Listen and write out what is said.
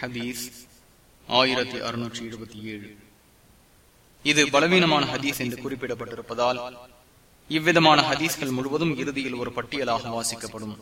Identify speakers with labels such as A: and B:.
A: ஹதீஸ் ஆயிரத்தி அறுநூற்றி இருபத்தி ஏழு. இது பலவீனமான ஹதீஸ் என்று குறிப்பிடப்பட்டிருப்பதால் இவ்விதமான ஹதீஸ்கள் முழுவதும் இறுதியில் ஒரு பட்டியலாக வாசிக்கப்படும்.